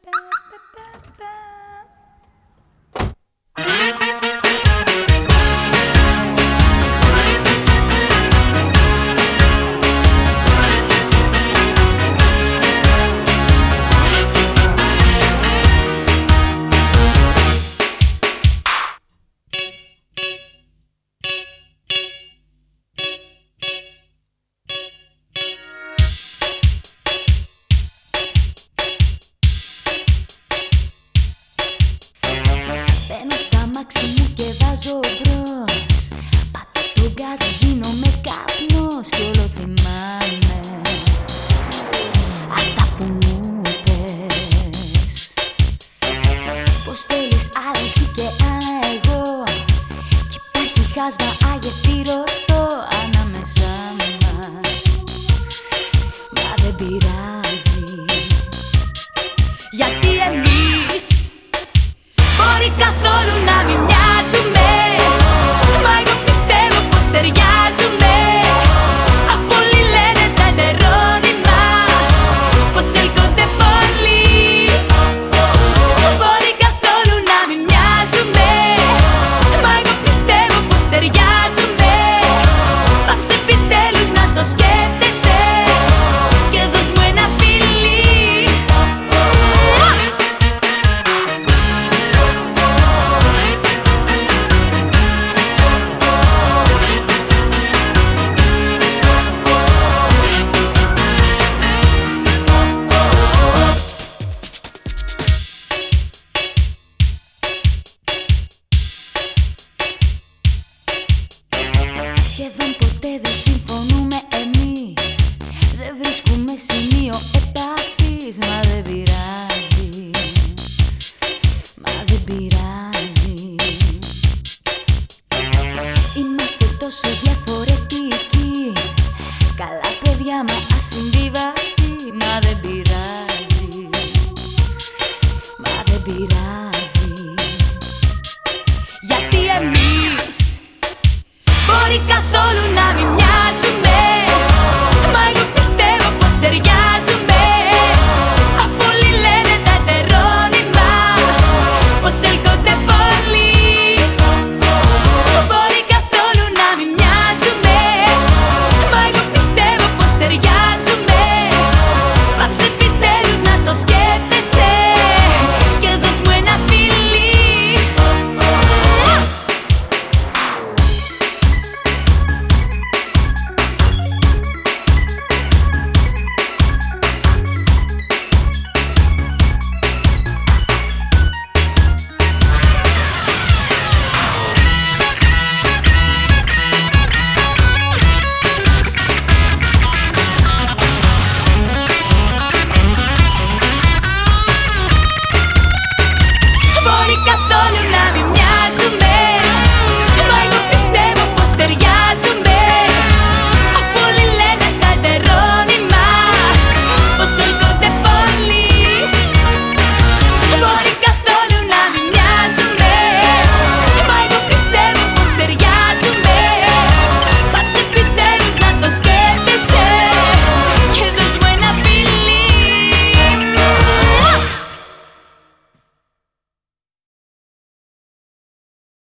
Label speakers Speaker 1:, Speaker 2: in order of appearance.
Speaker 1: Ba-ba-ba-ba-ba βγάζω μπρος Πατώ το γκάζ, γίνομαι καπνός Κι όλο θυμάμαι Αυτά που μου πες. Πως θέλεις άλλη ή και αν εγώ Κι υπάρχει χάσμα Δεν ποτέ δεν συμφωνούμε εμείς. Δεν βρίσκουμε σημείο επαφής Μα δεν πειράζει. Μα δεν πειράζει. Είμαστε τόσο διαφορετικοί. Καλά παιδιά μας ασυμβίβα.